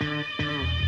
Música